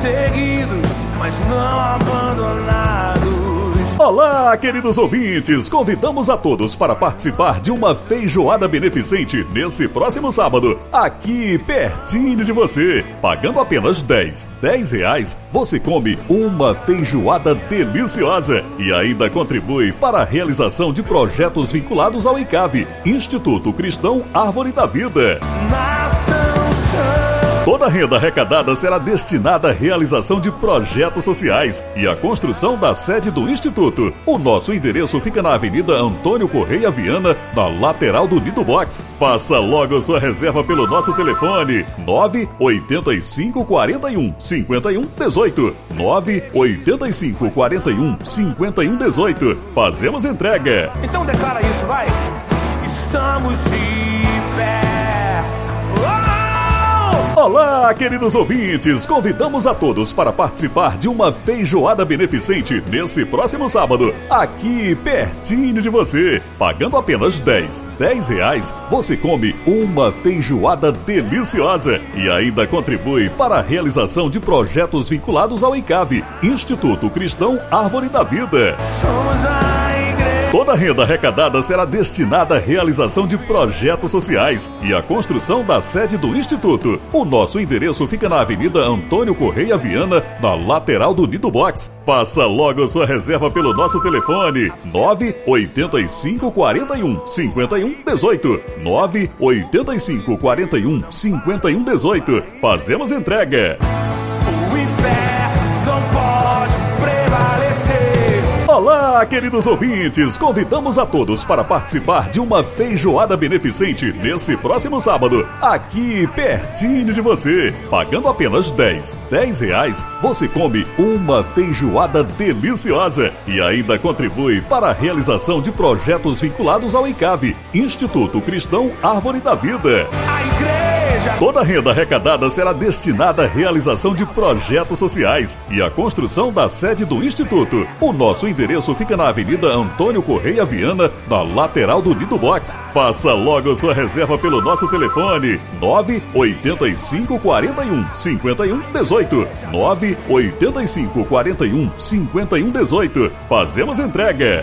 Perseguidos, mas não abandonados. Olá, queridos ouvintes! Convidamos a todos para participar de uma feijoada beneficente nesse próximo sábado, aqui pertinho de você. Pagando apenas 10, 10 reais, você come uma feijoada deliciosa e ainda contribui para a realização de projetos vinculados ao ICAV, Instituto Cristão Árvore da Vida. Santa. Toda a renda arrecadada será destinada à realização de projetos sociais e à construção da sede do Instituto. O nosso endereço fica na Avenida Antônio Correia Viana, na lateral do Nido Box. Faça logo sua reserva pelo nosso telefone 985 41 51 18. 985 41 51 18. Fazemos entrega. Então declara isso, vai. Estamos de pé. Olá, queridos ouvintes! Convidamos a todos para participar de uma feijoada beneficente nesse próximo sábado, aqui pertinho de você. Pagando apenas 10, 10 reais, você come uma feijoada deliciosa e ainda contribui para a realização de projetos vinculados ao ICAV, Instituto Cristão Árvore da Vida. Somos a. Toda a renda arrecadada será destinada à realização de projetos sociais e à construção da sede do Instituto. O nosso endereço fica na Avenida Antônio Correia Viana, na lateral do Nido Box. Faça logo sua reserva pelo nosso telefone 985 41 51 18. 985 41 51 18. Fazemos entrega. O Olá, queridos ouvintes! Convidamos a todos para participar de uma feijoada beneficente nesse próximo sábado, aqui pertinho de você. Pagando apenas 10, 10 reais, você come uma feijoada deliciosa e ainda contribui para a realização de projetos vinculados ao ICAV, Instituto Cristão Árvore da Vida. Toda a renda arrecadada será destinada à realização de projetos sociais e à construção da sede do Instituto. O nosso endereço fica na Avenida Antônio Correia Viana, na lateral do Nido Box. Faça logo sua reserva pelo nosso telefone 985 41 51 18. 985 41 51 18. Fazemos entrega.